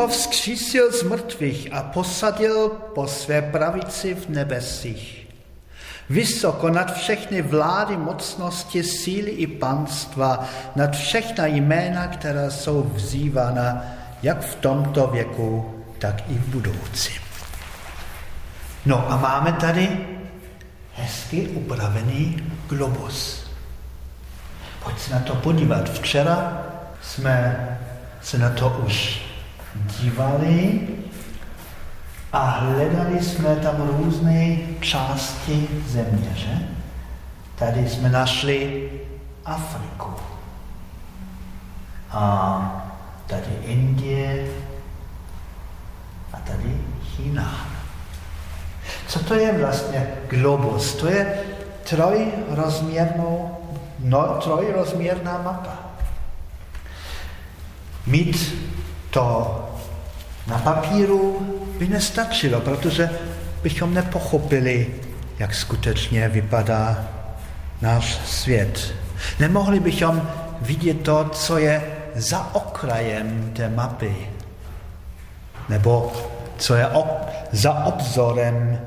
Ho vzkřísil z mrtvých a posadil po své pravici v nebesích. Vysoko nad všechny vlády, mocnosti, síly i panstva, nad všechna jména, která jsou vzývána jak v tomto věku, tak i v budoucím. No a máme tady hezky upravený globus. Pojď se na to podívat. Včera jsme se na to už dívali a hledali jsme tam různé části země, že? Tady jsme našli Afriku. A tady Indie a tady Čína. Co to je vlastně globus? To je trojrozměrnou, no, trojrozměrná mapa. Mít to na papíru by nestačilo, protože bychom nepochopili, jak skutečně vypadá náš svět. Nemohli bychom vidět to, co je za okrajem té mapy, nebo co je ob, za obzorem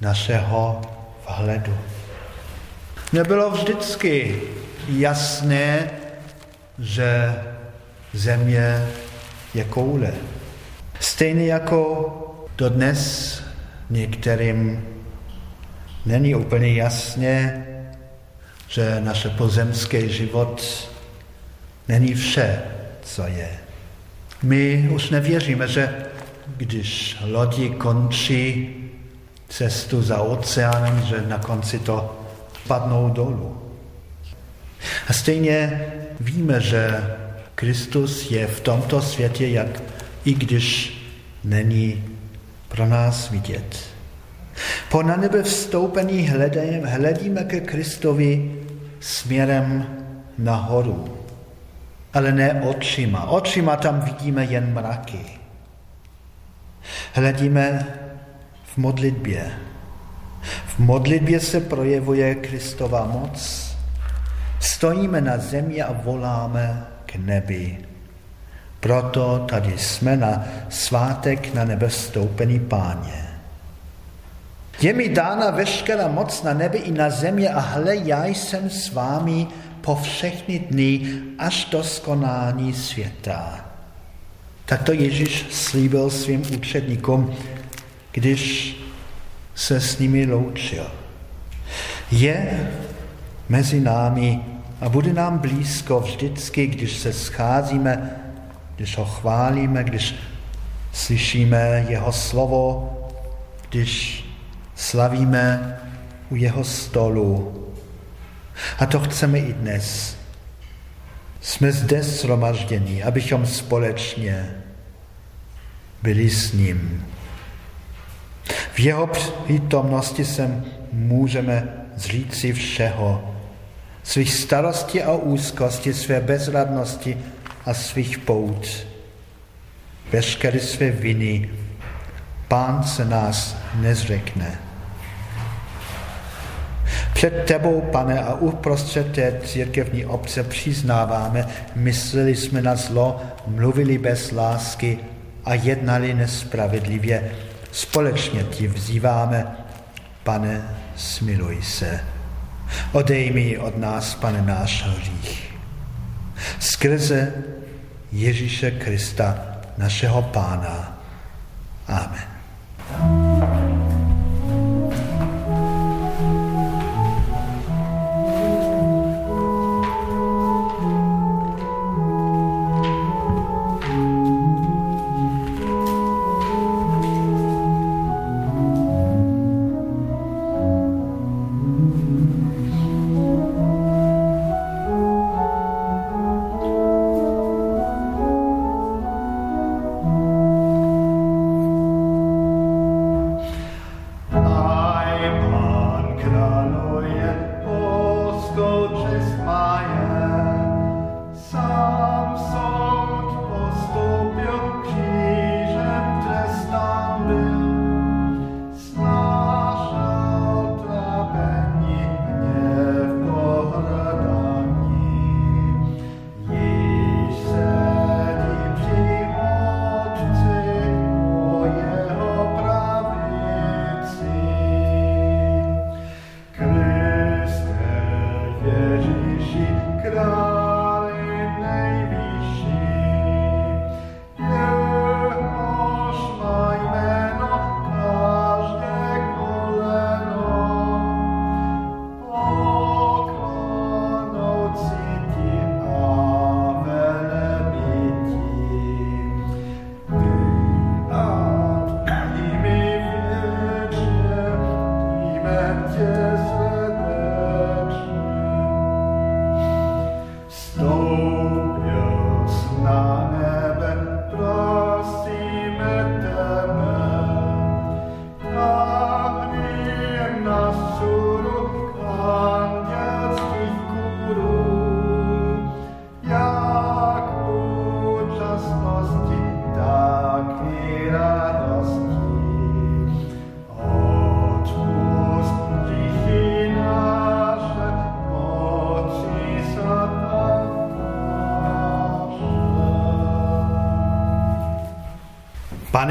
našeho vhledu. Nebylo vždycky jasné, že země je koule. Stejně jako dodnes některým není úplně jasně, že naše pozemský život není vše, co je. My už nevěříme, že když lodi končí cestu za oceánem, že na konci to padnou dolů. A stejně víme, že Kristus je v tomto světě, jak i když není pro nás vidět. Po na nebe vstoupení hledíme ke Kristovi směrem nahoru, ale ne očima. Očima tam vidíme jen mraky. Hledíme v modlitbě. V modlitbě se projevuje Kristova moc. Stojíme na zemi a voláme k nebi. Proto tady jsme na svátek na nebe stoupený páně. Je mi dána veškerá moc na nebi i na zemi a hle, já jsem s vámi po všechny dny až do skonání světa. Tak to Ježíš slíbil svým učedníkům, když se s nimi loučil. Je mezi námi a bude nám blízko vždycky, když se scházíme, když ho chválíme, když slyšíme jeho slovo, když slavíme u jeho stolu. A to chceme i dnes. Jsme zde shromažděni, abychom společně byli s ním. V jeho přítomnosti se můžeme zříci všeho, svých starostí a úzkosti, své bezradnosti a svých pout. Veškeré své viny Pán se nás nezřekne. Před tebou, pane, a uprostřed té církevní obce přiznáváme, mysleli jsme na zlo, mluvili bez lásky a jednali nespravedlivě. Společně ti vzýváme, pane, smiluj se. Odej mi od nás, pane, náš hřích. Skrze Ježíše Krista, našeho Pána. Amen.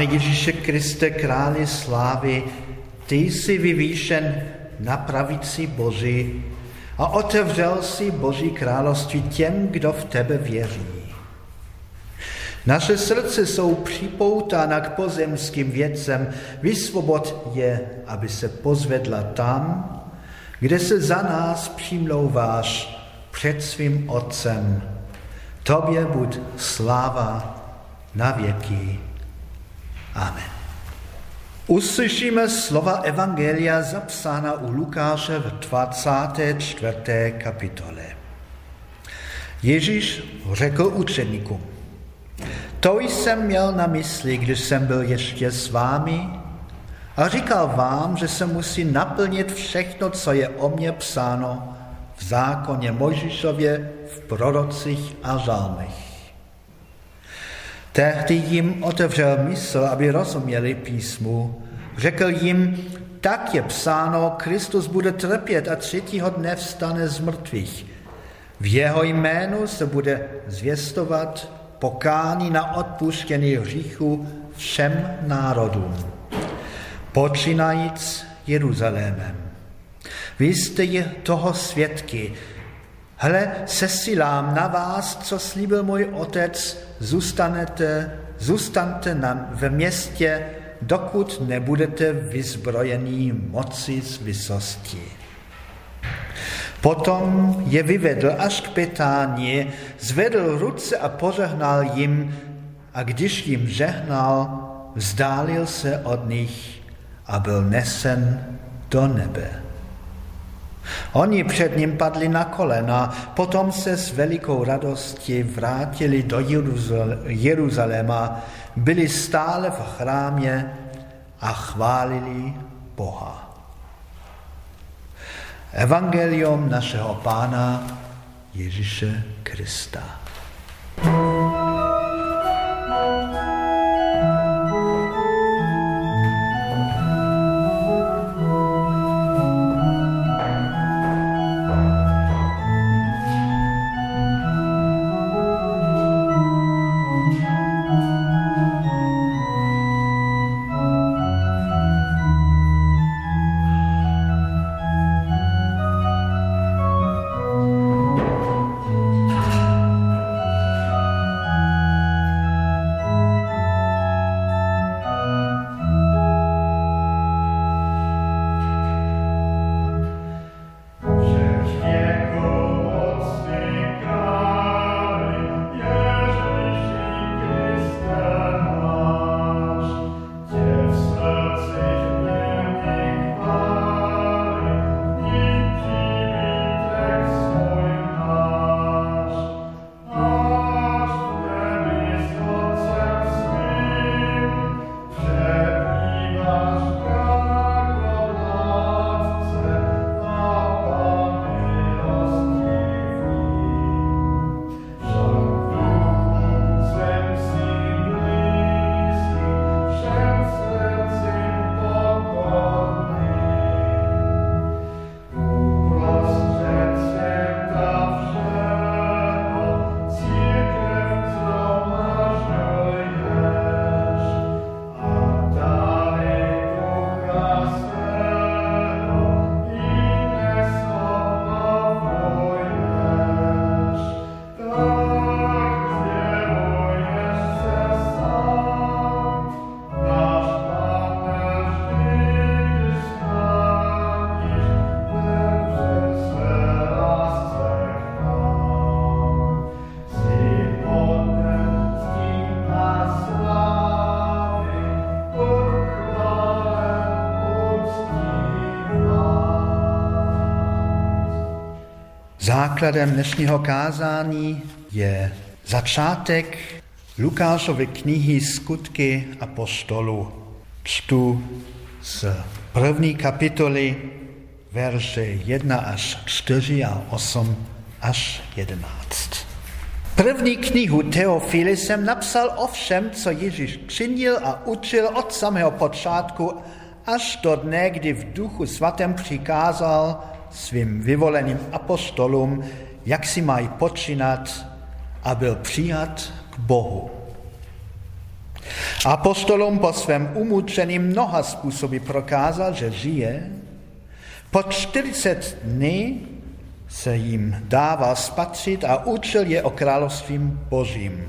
Pane Ježíše Kriste, králi slávy, ty jsi vyvýšen na pravici Boží a otevřel si Boží království těm, kdo v tebe věří. Naše srdce jsou připoutána k pozemským věcem. Vysvobod je, aby se pozvedla tam, kde se za nás přimlouváš před svým Otcem. Tobě buď sláva na věky. Amen. Uslyšíme slova Evangelia zapsána u Lukáše v 24. kapitole. Ježíš řekl učeníkům, to jsem měl na mysli, když jsem byl ještě s vámi a říkal vám, že se musí naplnit všechno, co je o mně psáno v zákoně Mojžišově, v prorocích a žálmech. Tehdy jim otevřel mysl, aby rozuměli písmu. Řekl jim, tak je psáno, Kristus bude trpět a třetího dne vstane z mrtvých. V jeho jménu se bude zvěstovat pokání na odpuštění hříchu všem národům, počínajíc Jeruzalémem. Vy jste je toho svědky. Hle, sesilám na vás, co slíbil můj otec, zůstanete, zůstanete na, ve městě, dokud nebudete vyzbrojení moci z vysosti. Potom je vyvedl až k Petání, zvedl ruce a požehnal jim a když jim žehnal, vzdálil se od nich a byl nesen do nebe. Oni před ním padli na kolena, potom se s velikou radostí vrátili do Jeruzaléma, byli stále v chrámě a chválili Boha. Evangelium našeho Pána Ježíše Krista. Základem dnešního kázání je začátek Lukášovy knihy Skutky a postolu. Čtu z první kapitoly verše 1 až 4 a 8 až 11. První knihu Teofily jsem napsal o všem, co Ježíš činil a učil od samého počátku až do dne, kdy v duchu svatém přikázal svým vyvoleným apostolům, jak si mají počínat a byl přijat k Bohu. Apostolům po svém umučení mnoha způsoby prokázal, že žije. Po 40 dny se jim dával spatřit a učil je o královstvím božím.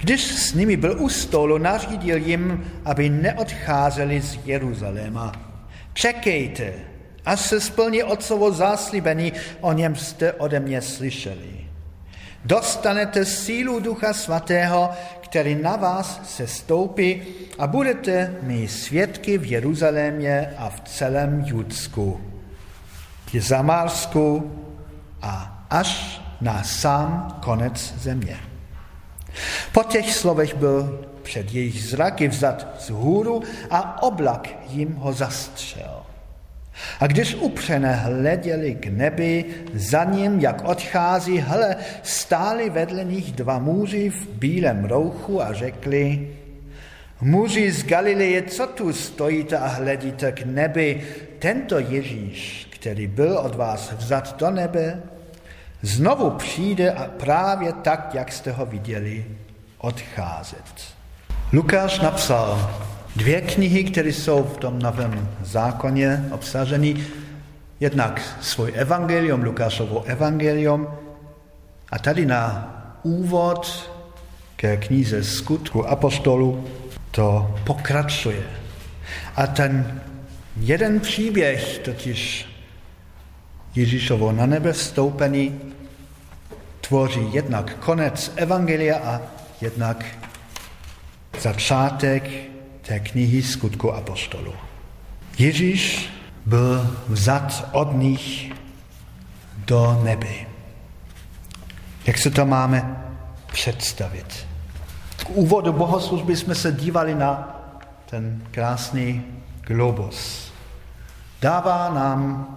Když s nimi byl u stolu, nařídil jim, aby neodcházeli z Jeruzaléma. Čekejte, až se splní otcovo záslibení, o něm jste ode mě slyšeli. Dostanete sílu Ducha Svatého, který na vás se stoupí a budete mý svědky v Jeruzalémě a v celém Judsku, v Zamársku a až na sám konec země. Po těch slovech byl před jejich zraky vzat z hůru a oblak jim ho zastřel. A když upřené hleděli k nebi, za ním, jak odchází, hle, stáli vedle nich dva muži v bílém rouchu a řekli, muži z Galileje, co tu stojíte a hledíte k nebi? Tento Ježíš, který byl od vás vzat do nebe, znovu přijde a právě tak, jak jste ho viděli, odcházet. Lukáš napsal dvě knihy, které jsou v tom novém zákoně obsaženy. Jednak svůj evangelium, Lukášovo evangelium, a tady na úvod ke knize skutku apostolu to pokračuje. A ten jeden příběh, totiž Ježíšovo na nebe vstoupení, tvoří jednak konec evangelia a jednak začátek té knihy skutku apostolu. Ježíš byl vzat od nich do nebe. Jak se to máme představit? K úvodu bohoslužby jsme se dívali na ten krásný globus. Dává nám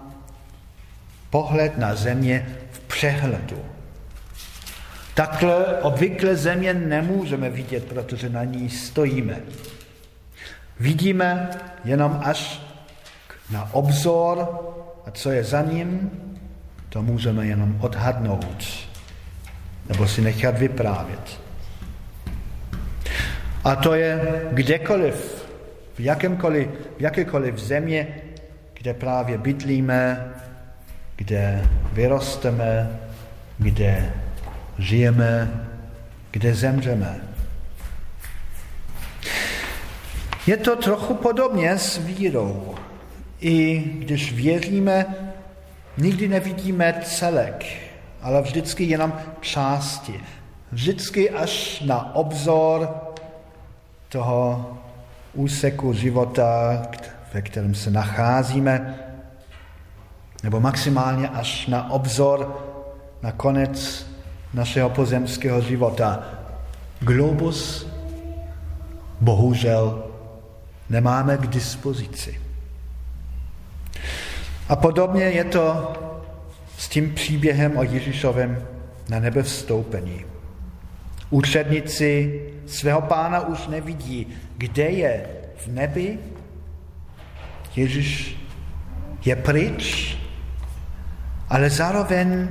pohled na země v přehledu. Takhle obvykle země nemůžeme vidět, protože na ní stojíme. Vidíme jenom až na obzor a co je za ním, to můžeme jenom odhadnout nebo si nechat vyprávět. A to je kdekoliv, v, v jakékoliv země, kde právě bydlíme, kde vyrosteme, kde žijeme, kde zemřeme. Je to trochu podobně s vírou. I když věříme, nikdy nevidíme celek, ale vždycky jenom části. Vždycky až na obzor toho úseku života, ve kterém se nacházíme, nebo maximálně až na obzor na konec našeho pozemského života. Globus bohužel nemáme k dispozici. A podobně je to s tím příběhem o Ježíšovém na nebe vstoupení. Učedníci svého pána už nevidí, kde je v nebi. Ježíš je pryč, ale zároveň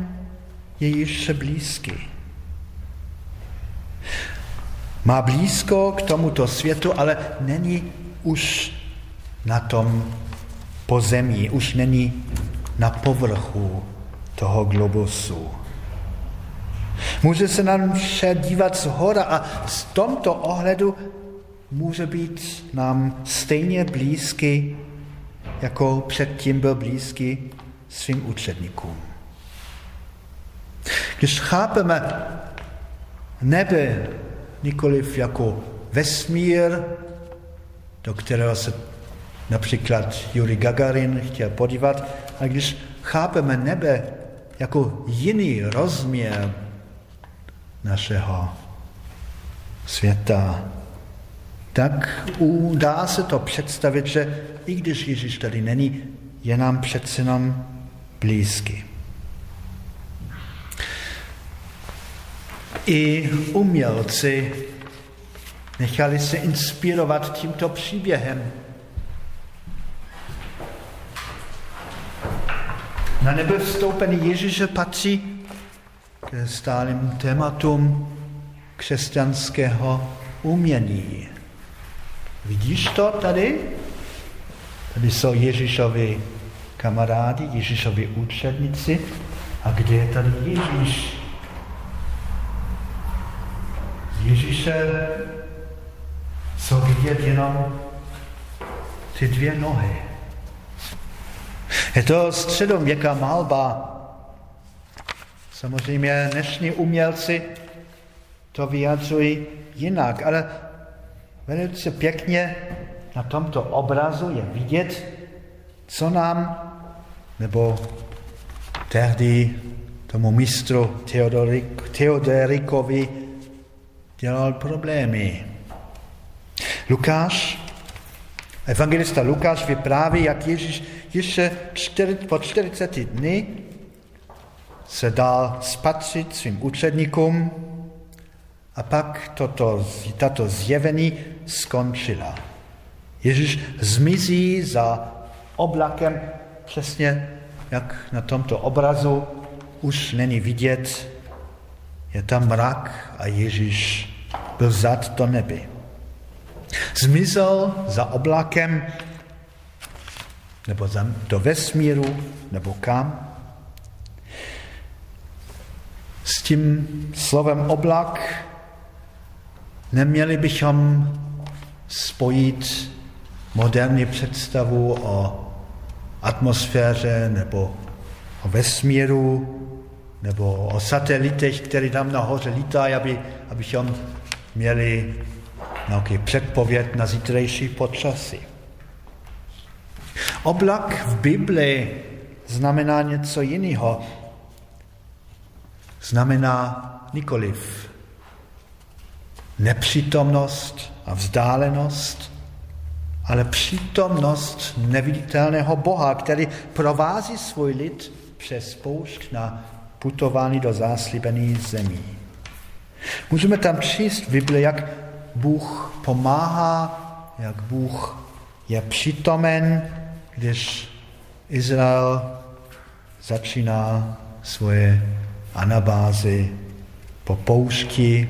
je již blízký. Má blízko k tomuto světu, ale není už na tom pozemí, už není na povrchu toho globusu. Může se nám vše dívat z hora a z tomto ohledu může být nám stejně blízký, jako předtím byl blízký svým učedníkům. Když chápeme nebe nikoliv jako vesmír, do kterého se například Yuri Gagarin chtěl podívat, a když chápeme nebe jako jiný rozměr našeho světa, tak dá se to představit, že i když Ježíš tady není, je nám přece jenom blízký. I umělci nechali se inspirovat tímto příběhem. Na nebe vstoupení Ježíše patří k stálým tématům křesťanského umění. Vidíš to tady? Tady jsou Ježíšovi kamarádi, Ježíšovi učedníci. A kde je tady Ježíš? Ježíše jsou vidět jenom ty dvě nohy. Je to středověká malba. Samozřejmě dnešní umělci to vyjadřují jinak, ale velice pěkně na tomto obrazu je vidět, co nám, nebo tehdy tomu mistru Teodorikovi dělal problémy. Lukáš, evangelista Lukáš vypráví, jak Ježíš ještě po 40 dny se dal spatřit svým učedníkům a pak toto, tato zjevení skončila. Ježíš zmizí za oblakem přesně jak na tomto obrazu už není vidět, je tam mrak a Ježíš byl zad do nebe. Zmizel za oblakem nebo do vesmíru, nebo kam. S tím slovem oblak neměli bychom spojit moderní představu o atmosféře nebo o vesmíru nebo o satelitech, které tam nahoře lítají, aby, abychom měli nějaký předpověd na zítřejší počasí. Oblak v Bibli znamená něco jiného. Znamená nikoliv nepřítomnost a vzdálenost, ale přítomnost neviditelného Boha, který provází svůj lid přes poušť na putování do záslíbených zemí. Můžeme tam číst v Bibli, jak Bůh pomáhá, jak Bůh je přítomen, když Izrael začíná svoje anabázy po poušti,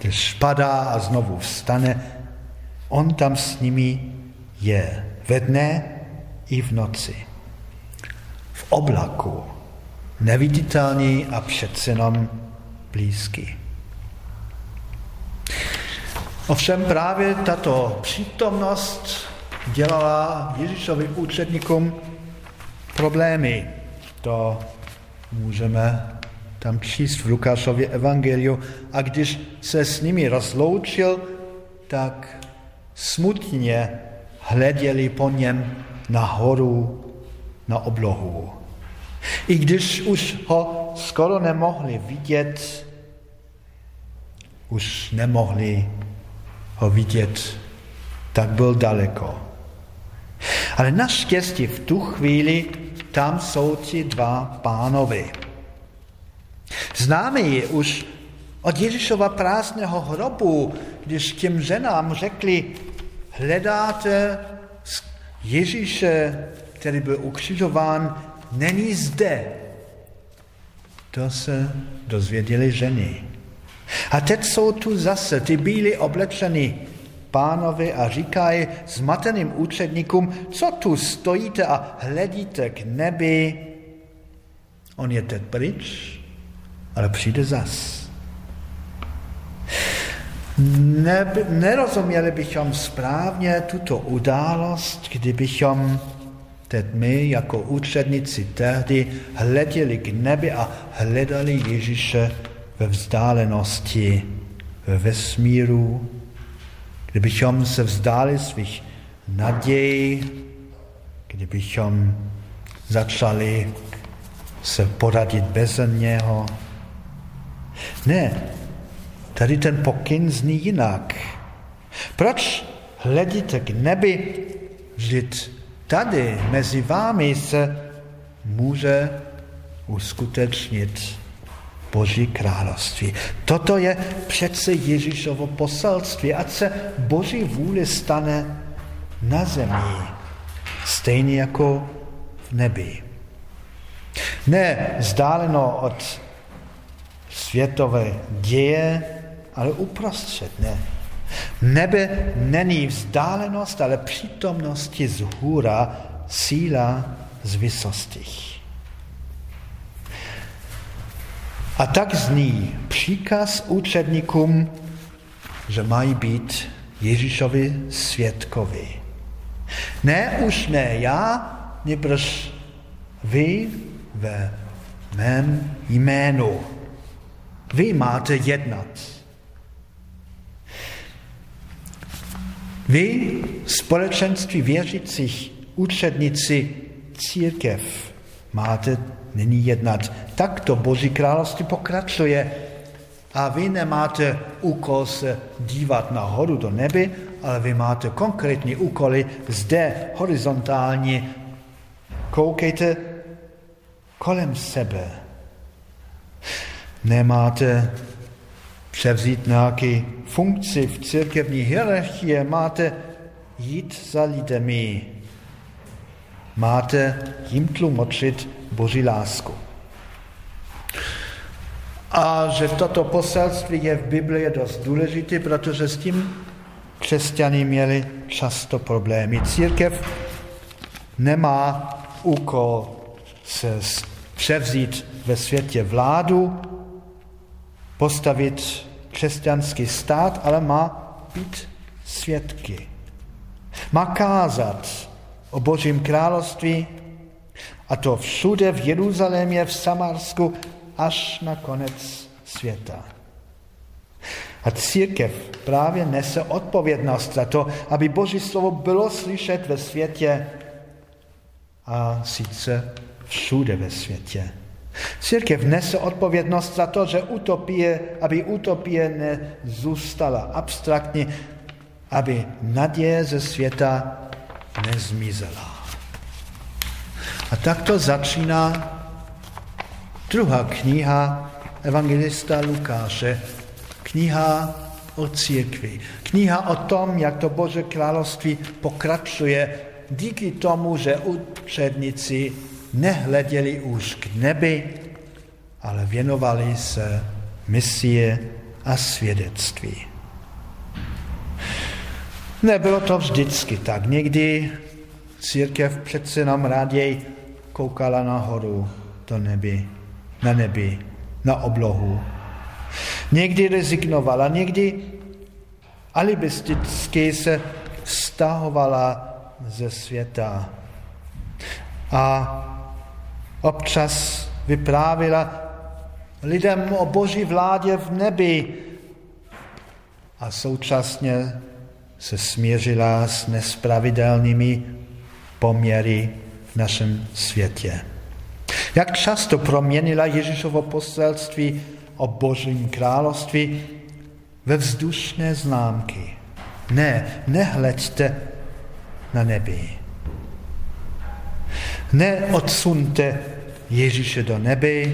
když spadá a znovu vstane, on tam s nimi je ve dne i v noci. V oblaku, neviditelný a přece jenom blízký. Ovšem právě tato přítomnost dělala Ježíšovi účetníkům problémy. To můžeme tam číst v Lukášově evangeliu. A když se s nimi rozloučil, tak smutně hleděli po něm nahoru na oblohu. I když už ho skoro nemohli vidět, už nemohli ho vidět, tak byl daleko. Ale naštěstí v tu chvíli tam jsou ti dva pánovi. Známe ji už od Ježíšova prázdného hrobu, když těm ženám řekli, hledáte Ježíše, který byl ukřižován, není zde. To se dozvěděli ženy. A teď jsou tu zase ty bílí oblečení pánovi a říkají zmateným účetníkům, co tu stojíte a hledíte k nebi. On je teď pryč, ale přijde zas. Ne, nerozuměli bychom správně tuto událost, kdybychom teď my jako účetníci tehdy hleděli k nebi a hledali Ježíše ve vzdálenosti, ve vesmíru, kdybychom se vzdali svých nadějí, kdybychom začali se poradit bez něho. Ne, tady ten pokyn zní jinak. Proč hledíte k nebi, vždyť tady mezi vámi se může uskutečnit Boží království. Toto je přece Ježíšovo poselství, ať se Boží vůle stane na zemi, stejně jako v nebi. Ne vzdáleno od světové děje, ale uprostřed, ne. Nebe není vzdálenost, ale přítomnosti z hůra, síla z vysostých. A tak zní příkaz učedníkům, že mají být Ježíšovi svědkovi. Ne už ne já, nebrž vy ve mém jménu. Vy máte jednat. Vy, společenství věřících, učedníci, církev, máte nyní jednat. Tak to Boží království pokračuje. A vy nemáte úkol se dívat nahoru do nebe, ale vy máte konkrétní úkoly zde horizontálně. Koukejte kolem sebe. Nemáte převzít nějaké funkci v církevní hierarchii, máte jít za lidmi. Máte jim tlumočit Boží lásku. A že toto poselství je v Biblii dost důležité, protože s tím křesťany měli často problémy. Církev nemá úkol se převzít ve světě vládu, postavit křesťanský stát, ale má být svědky. Má kázat o Božím království a to všude v Jeruzalémě, v Samarsku, až na konec světa. A církev právě nese odpovědnost za to, aby Boží slovo bylo slyšet ve světě a sice všude ve světě. Církev nese odpovědnost za to, že utopie, aby utopie nezůstala abstraktně, aby naděje ze světa nezmizela. A tak to začíná druhá kniha evangelista Lukáše, kniha o církvi. Kniha o tom, jak to Bože království pokračuje díky tomu, že učedníci nehleděli už k nebi, ale věnovali se misie a svědectví. Nebylo to vždycky tak. Někdy církev přece nám raději koukala nahoru do nebi, na nebi, na oblohu. Někdy rezignovala, někdy alibisticky se stahovala ze světa. A občas vyprávila lidem o boží vládě v nebi a současně se směřila s nespravidelnými poměry v našem světě. Jak často proměnila Ježíšovo poselství o Božím království ve vzdušné známky. Ne, nehleďte na nebi. Neodsunte Ježíše do nebe,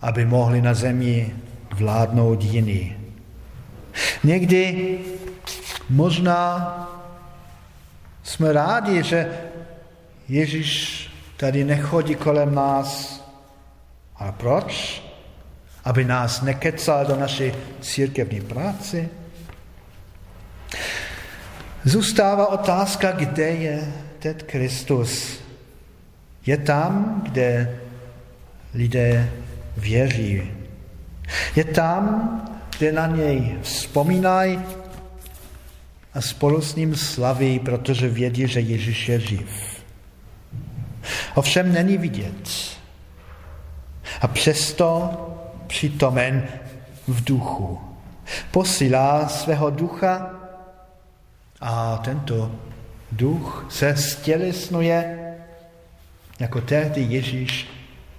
aby mohli na zemi vládnout jiní. Někdy možná jsme rádi, že Ježíš tady nechodí kolem nás. A proč? Aby nás nekecal do naší církevní práce? Zůstává otázka, kde je teď Kristus. Je tam, kde lidé věří. Je tam, kde na něj vzpomínají a spolu s ním slaví, protože vědí, že Ježíš je živ. Ovšem není vidět. A přesto přítomen v duchu. Posílá svého ducha a tento duch se stělesnuje, jako tehdy Ježíš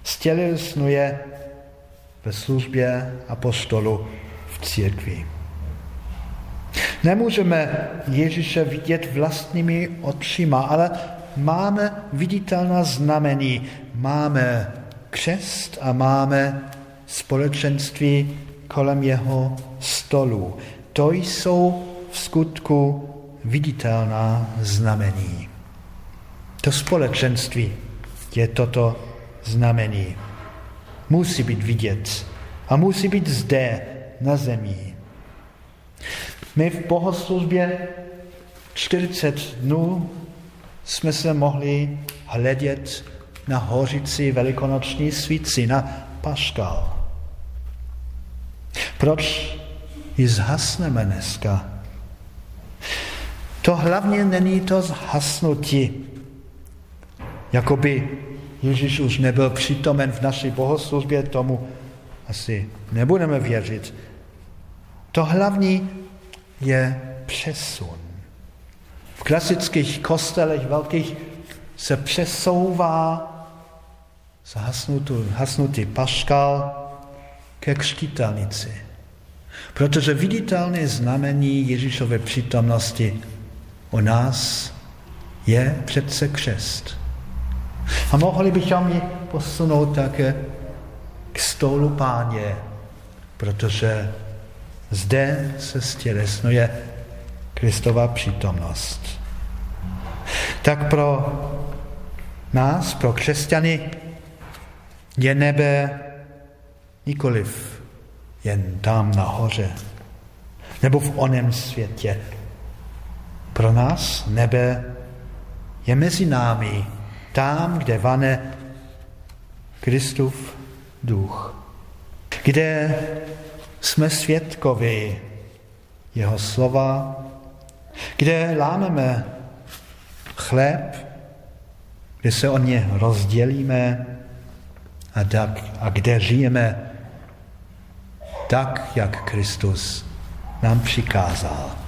stělesnuje ve službě apostolu v církvi. Nemůžeme Ježíše vidět vlastními očima, ale máme viditelná znamení. Máme křest a máme společenství kolem jeho stolu. To jsou v skutku viditelná znamení. To společenství je toto znamení. Musí být vidět a musí být zde na zemi. My v bohoslužbě 40 dnů jsme se mohli hledět na hořící velikonoční svíci, na paškal. Proč ji zhasneme dneska? To hlavně není to zhasnutí, jakoby Ježíš už nebyl přítomen v naší bohoslužbě, tomu asi nebudeme věřit. To hlavní je přesun. V klasických kostelech velkých se přesouvá zhasnutý paškal ke křtitelnici. Protože viditelné znamení Ježíšové přítomnosti u nás je přece křest. A mohli bychom ji posunout také k stolu páně, protože zde se stělesnuje Kristova přítomnost. Tak pro nás, pro křesťany, je nebe nikoliv jen tam nahoře, nebo v onem světě. Pro nás nebe je mezi námi, tam, kde vane Kristův duch, kde jsme svědkovi jeho slova, kde lámeme chléb, kde se o ně rozdělíme a, tak, a kde žijeme tak, jak Kristus nám přikázal.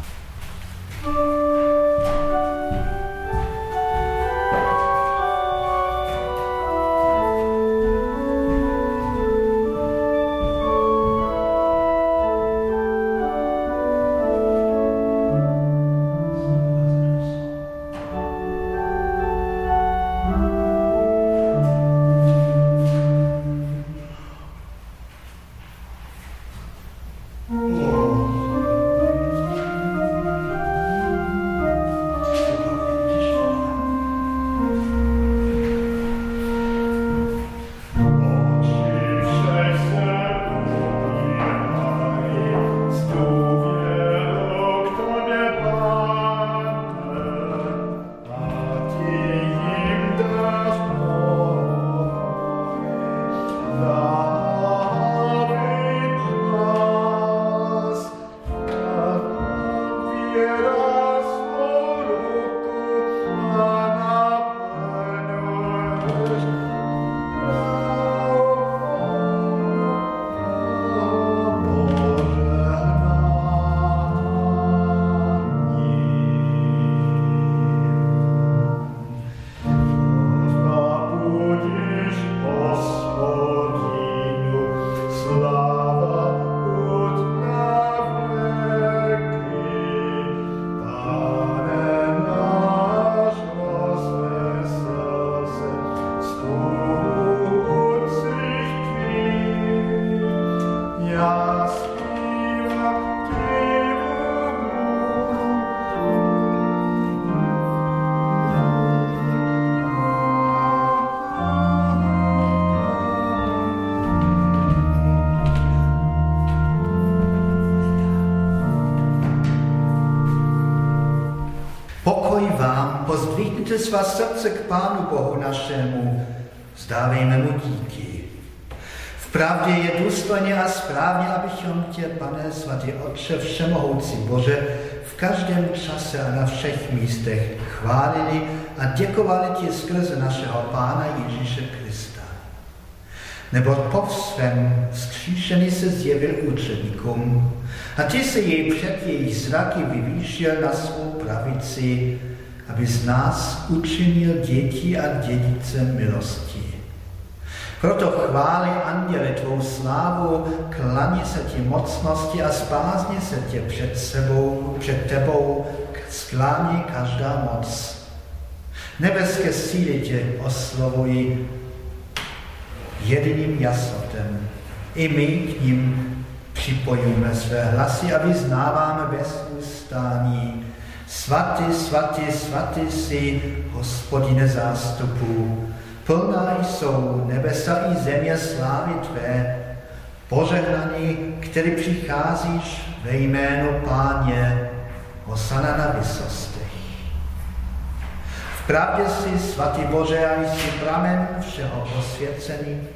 Pozdvihněte svá srdce k Pánu Bohu našemu, zdávejme mu díky. V pravdě je důstojně a správně, abychom tě, pane svatý Otče, všemohoucí Bože, v každém čase a na všech místech chválili a děkovali ti skrze našeho Pána Ježíše Krista. Nebo po svém skříšení se zjevil učeníkům a ty se jej před jejich zraky vyvýšil na svou pravici, aby z nás učinil děti a dědice milosti. Proto chváli anděle tvou slávu, klaní se ti mocnosti a spázně se tě před sebou, před tebou, sklání každá moc. Nebeské síly tě oslovují jediným jasotem. I my k ním připojíme své hlasy a vyznáváme bez ustání Svatý, svatý, svatý jsi, hospodine zástupů, plná jsou nebesa i země slávy tvé, Požehnaný, který přicházíš ve jménu Páně, Hosana na vysostech. V pravdě si, svatý Bože, a jsi pramen všeho posvěcení.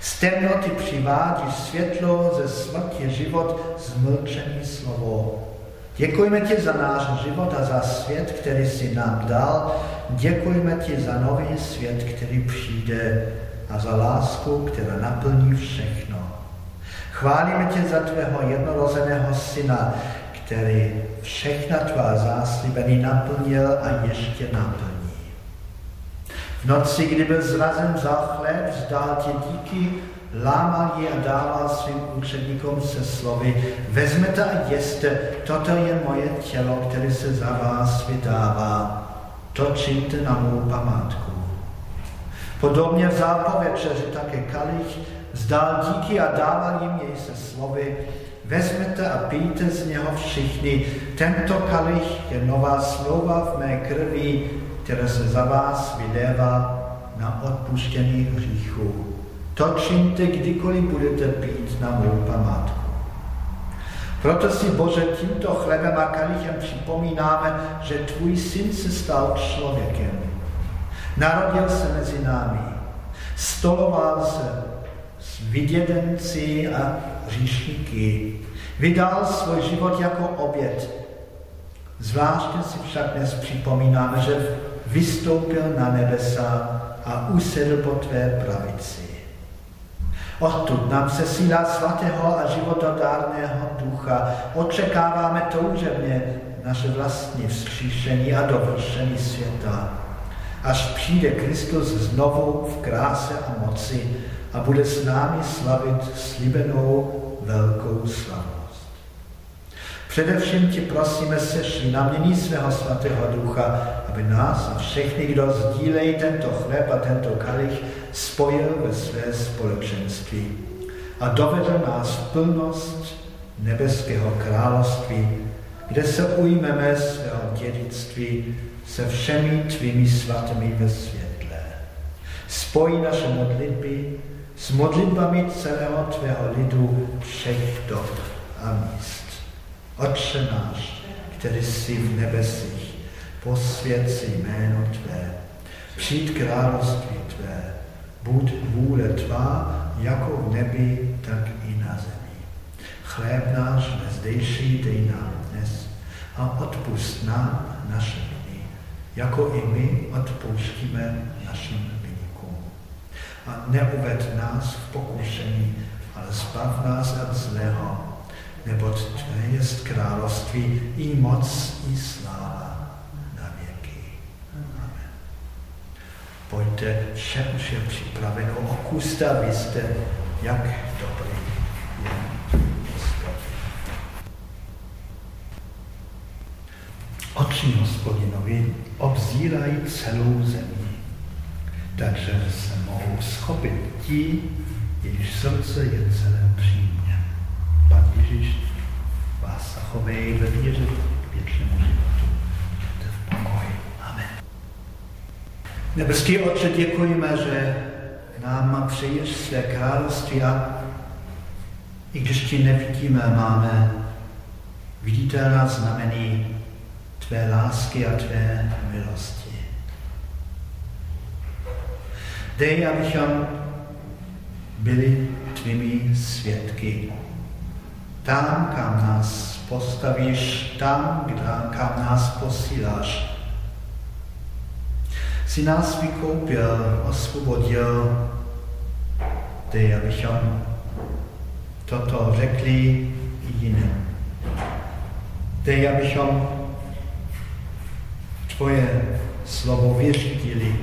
Z temnoty přivádíš světlo, ze smrti život, zmlčený slovo. Děkujeme ti za náš život a za svět, který jsi nám dal. Děkujeme ti za nový svět, který přijde a za lásku, která naplní všechno. Chválíme tě za tvého jednorozeného syna, který všechna tvá záslibení naplnil a ještě naplní. V noci, kdy byl zrazen za chléb, vzdál tě díky, lámal ji a dával svým učedníkům se slovy, vezmete a jeste, toto je moje tělo, které se za vás vydává, to čiňte na mou památku. Podobně vzal po večeři také kalich, vzdál díky a dával jim jej se slovy, vezmete a pijte z něho všichni. Tento kalich je nová slova v mé krvi, která se za vás vydává na odpuštění hříchů. To čiňte, kdykoliv budete pít na mou památku. Proto si, Bože, tímto chlebem a kalichem připomínáme, že tvůj syn se stal člověkem. Narodil se mezi námi, stoloval se s vydědenci a říšníky, vydal svůj život jako oběd. Zvláště si však dnes připomínáme, že vystoupil na nebesa a usedl po tvé pravici. Odtud nám se síla svatého a životodárného ducha očekáváme toužebně naše vlastní vzkříšení a dovršení světa. Až přijde Kristus znovu v kráse a moci a bude s námi slavit slibenou velkou slavost. Především ti prosíme, sešli na mění svého svatého ducha, aby nás a všechny, kdo sdílejí tento chleb a tento kalich, spojil ve své společenství a dovedl nás plnost nebeského království, kde se ujmeme svého dědictví se všemi tvými svatými ve světle. Spojí naše modlitby s modlitbami celého tvého lidu všech dob a míst. Otče náš, který jsi v nebesích, posvěd si jméno Tvé, přijď království Tvé, buď vůle Tvá, jako v nebi, tak i na zemi. Chléb náš nezdejší dej nám dnes a odpust nám naše viny, jako i my odpouštíme našim vynikům. A neuved nás v pokušení, ale zbav nás od zlého, neboť Tvé jest království i moc, i sláva na věky. Amen. Pojďte, vše už je připraveno, okuste a vy jste, jak dobrý je Oči hospodinovi obzírají celou zemi, takže se mohou schopit ti, jejichž srdce je celé přímě. Pan Ježíš vás zachovají ve víře k věčnému životu. Jděte v pokoji. Amen. Nebeský Otče, děkujeme, že nám přeješ své království a i když ti nevidíme, máme viditelná znamení tvé lásky a tvé milosti. Dej, abychom byli tvými svědky tam, kam nás postavíš, tam, kam nás posíláš. Si nás vykoupil, osvobodil, ty, abychom toto řekli jiným. Ty, abychom tvoje slovo vyřídili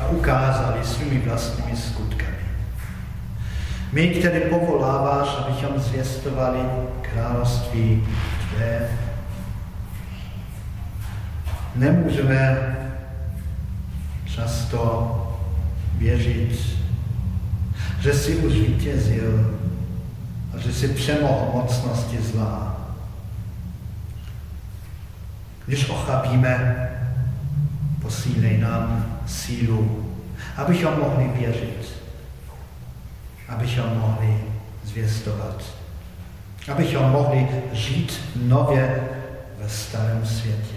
a ukázali svými vlastními skutkami. My, které povoláváš, abychom zvěstovali království Tvé, nemůžeme často věřit, že jsi už vítězil a že jsi přemohl mocnosti zlá. Když ochabíme, posílej nám sílu, abychom mohli věřit abychom mohli zvěstovat. Abychom mohli žít nově ve starém světě.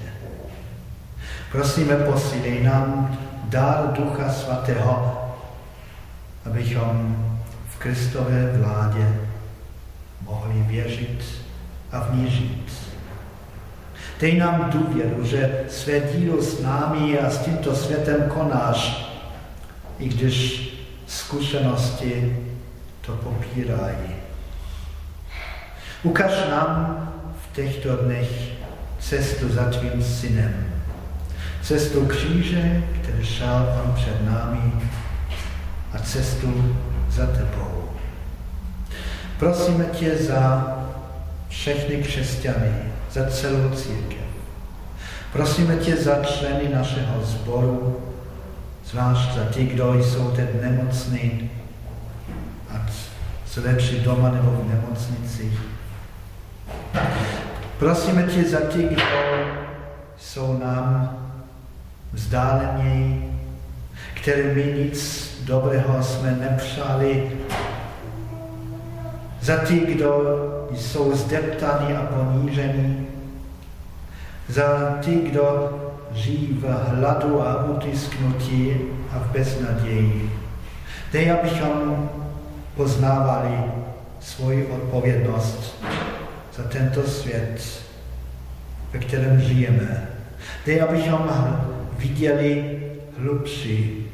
Prosíme, posílej nám dár Ducha Svatého, abychom v Kristové vládě mohli věřit a v ní žít. Dej nám důvěru, že své dílo s námi a s tímto světem konáš, i když zkušenosti to popírají. Ukaž nám v těchto dnech cestu za tvým synem. Cestu kříže, který šel on před námi a cestu za tebou. Prosíme tě za všechny křesťany, za celou církev. Prosíme tě za členy našeho sboru, zvlášť za ty, kdo jsou teď nemocní, ať se lepší doma nebo v nemocnici. Prosíme tě za ty, kdo jsou nám vzdálení, kterými nic dobrého jsme nepřáli, za ty, kdo jsou zdeptaní a ponížení, za ty, kdo žijí v hladu a utisknutí a v beznaději. Dej, abychom poznávali svoji odpovědnost za tento svět, ve kterém žijeme. Dej, abychom viděli hlubší,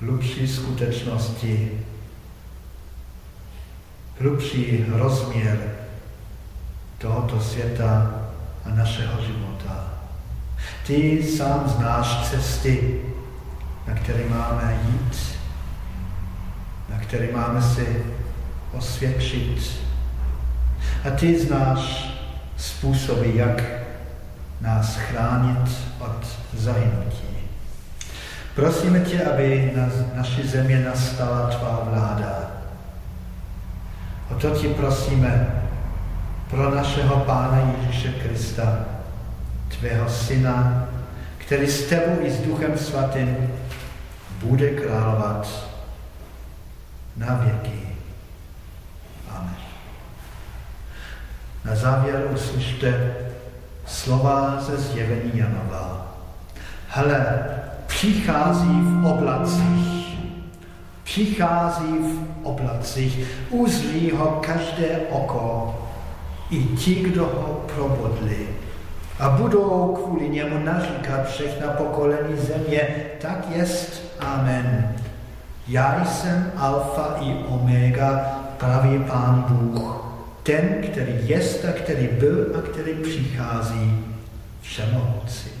hlubší skutečnosti, hlubší rozměr tohoto světa a našeho života. Ty sám znáš cesty, na které máme jít, na které máme si osvědčit. A ty znáš způsoby, jak nás chránit od zahynutí. Prosíme tě, aby na naší země nastala tvá vláda. O to ti prosíme pro našeho Pána Ježíše Krista, tvého syna, který s tebou i s Duchem Svatým bude královat na věky. Amen. Na závěr uslyšte slova ze zjevení Janova. Hele, přichází v oblacích. Přichází v oblacích. Uzlí ho každé oko, i ti, kdo ho probodli. A budou kvůli němu naříkat všechna pokolení země, tak jest. Amen. Já jsem alfa i omega, pravý pán Bůh, ten, který jest a který byl a který přichází všemohoucí.